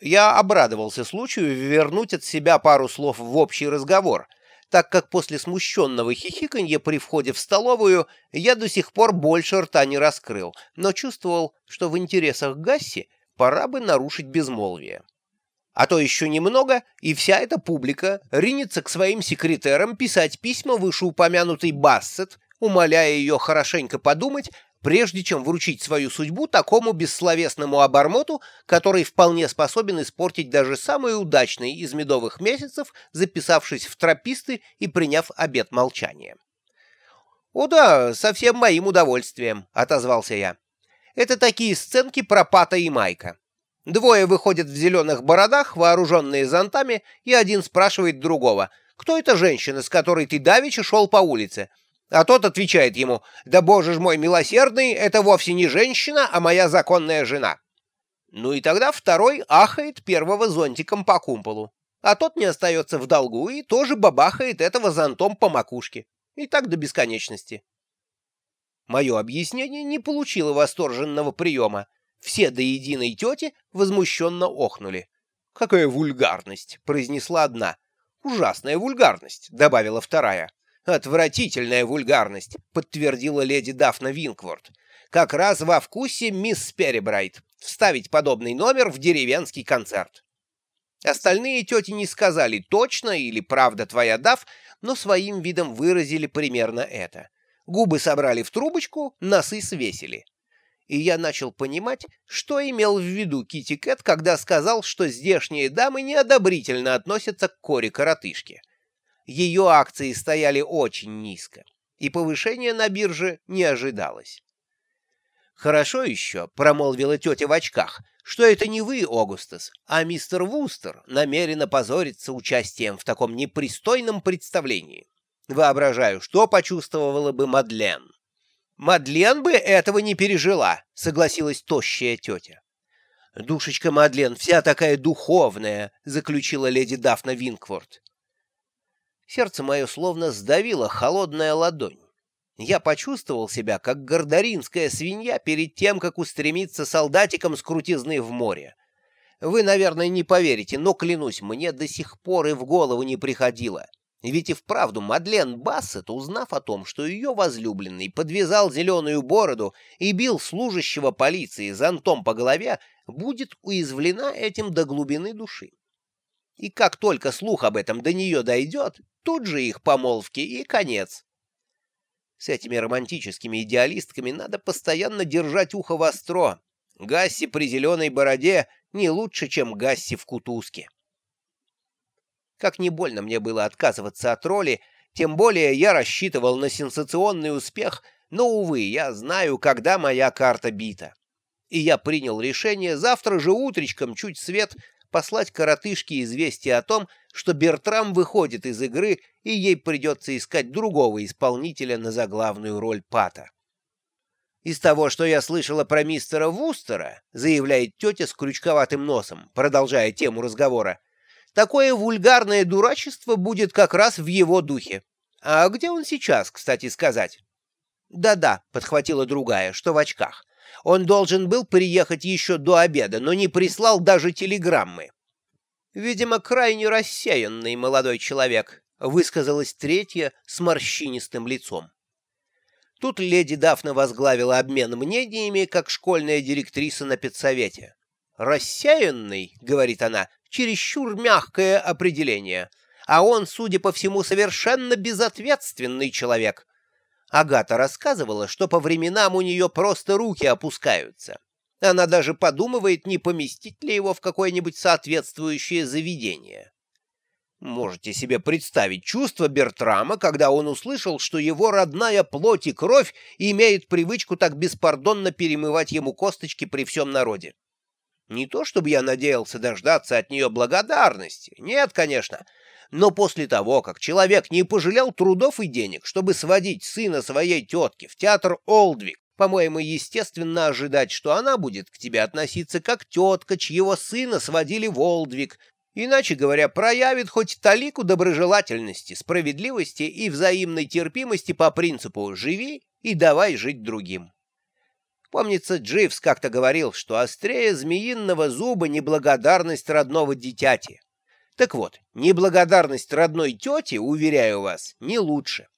Я обрадовался случаю вернуть от себя пару слов в общий разговор, так как после смущенного хихиканья при входе в столовую я до сих пор больше рта не раскрыл, но чувствовал, что в интересах Гасси пора бы нарушить безмолвие. А то еще немного, и вся эта публика ринется к своим секретерам писать письма вышеупомянутой Бассет, умоляя ее хорошенько подумать, прежде чем вручить свою судьбу такому бессловесному обормоту, который вполне способен испортить даже самый удачный из медовых месяцев, записавшись в трописты и приняв обет молчания. «О да, со всем моим удовольствием», — отозвался я. «Это такие сценки про Пата и Майка. Двое выходят в зеленых бородах, вооруженные зонтами, и один спрашивает другого, «Кто эта женщина, с которой ты давеча шел по улице?» А тот отвечает ему, «Да боже ж мой милосердный, это вовсе не женщина, а моя законная жена». Ну и тогда второй ахает первого зонтиком по кумполу, а тот не остается в долгу и тоже бабахает этого зонтом по макушке. И так до бесконечности. Мое объяснение не получило восторженного приема. Все до единой тети возмущенно охнули. «Какая вульгарность!» — произнесла одна. «Ужасная вульгарность!» — добавила вторая. «Отвратительная вульгарность», — подтвердила леди Дафна Винкворт. «Как раз во вкусе мисс Перебрайт вставить подобный номер в деревенский концерт». Остальные тети не сказали точно или правда твоя Даф, но своим видом выразили примерно это. Губы собрали в трубочку, носы свесили. И я начал понимать, что имел в виду Кити Кэт, когда сказал, что здешние дамы неодобрительно относятся к коре-коротышке ее акции стояли очень низко, и повышения на бирже не ожидалось. «Хорошо еще», — промолвила тетя в очках, — «что это не вы, Огустас, а мистер Вустер намеренно позорится участием в таком непристойном представлении. Воображаю, что почувствовала бы Мадлен». «Мадлен бы этого не пережила», — согласилась тощая тетя. «Душечка Мадлен вся такая духовная», — заключила леди Дафна Винкворт. Сердце мое словно сдавило холодная ладонь. Я почувствовал себя, как гордоринская свинья перед тем, как устремиться солдатиком с крутизны в море. Вы, наверное, не поверите, но, клянусь, мне до сих пор и в голову не приходило. Ведь и вправду Мадлен Бассет, узнав о том, что ее возлюбленный подвязал зеленую бороду и бил служащего полиции зонтом по голове, будет уязвлена этим до глубины души. И как только слух об этом до нее дойдет, тут же их помолвки и конец. С этими романтическими идеалистками надо постоянно держать ухо востро. Гасси при зеленой бороде не лучше, чем Гасси в кутузке. Как не больно мне было отказываться от роли, тем более я рассчитывал на сенсационный успех, но, увы, я знаю, когда моя карта бита. И я принял решение завтра же утречком, чуть свет, послать коротышке известие о том, что Бертрам выходит из игры, и ей придется искать другого исполнителя на заглавную роль Пата. «Из того, что я слышала про мистера Вустера», — заявляет тетя с крючковатым носом, продолжая тему разговора, «такое вульгарное дурачество будет как раз в его духе. А где он сейчас, кстати сказать?» «Да-да», — подхватила другая, что в очках. Он должен был приехать еще до обеда, но не прислал даже телеграммы. «Видимо, крайне рассеянный молодой человек», — высказалась третья с морщинистым лицом. Тут леди Дафна возглавила обмен мнениями, как школьная директриса на педсовете. «Рассеянный», — говорит она, — «чересчур мягкое определение, а он, судя по всему, совершенно безответственный человек. Агата рассказывала, что по временам у нее просто руки опускаются. Она даже подумывает, не поместить ли его в какое-нибудь соответствующее заведение. Можете себе представить чувство Бертрама, когда он услышал, что его родная плоть и кровь имеет привычку так беспардонно перемывать ему косточки при всем народе. Не то чтобы я надеялся дождаться от нее благодарности, нет, конечно, но после того, как человек не пожалел трудов и денег, чтобы сводить сына своей тетки в театр Олдвик, по-моему, естественно ожидать, что она будет к тебе относиться как тетка, чьего сына сводили в Олдвик, иначе говоря, проявит хоть талику доброжелательности, справедливости и взаимной терпимости по принципу «живи и давай жить другим». Помнится, Дживс как-то говорил, что острее змеиного зуба неблагодарность родного дитяти. Так вот, неблагодарность родной тети, уверяю вас, не лучше.